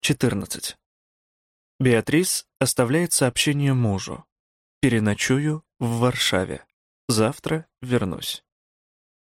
14. Беатрис оставляет сообщение мужу. «Переночую в Варшаве. Завтра вернусь».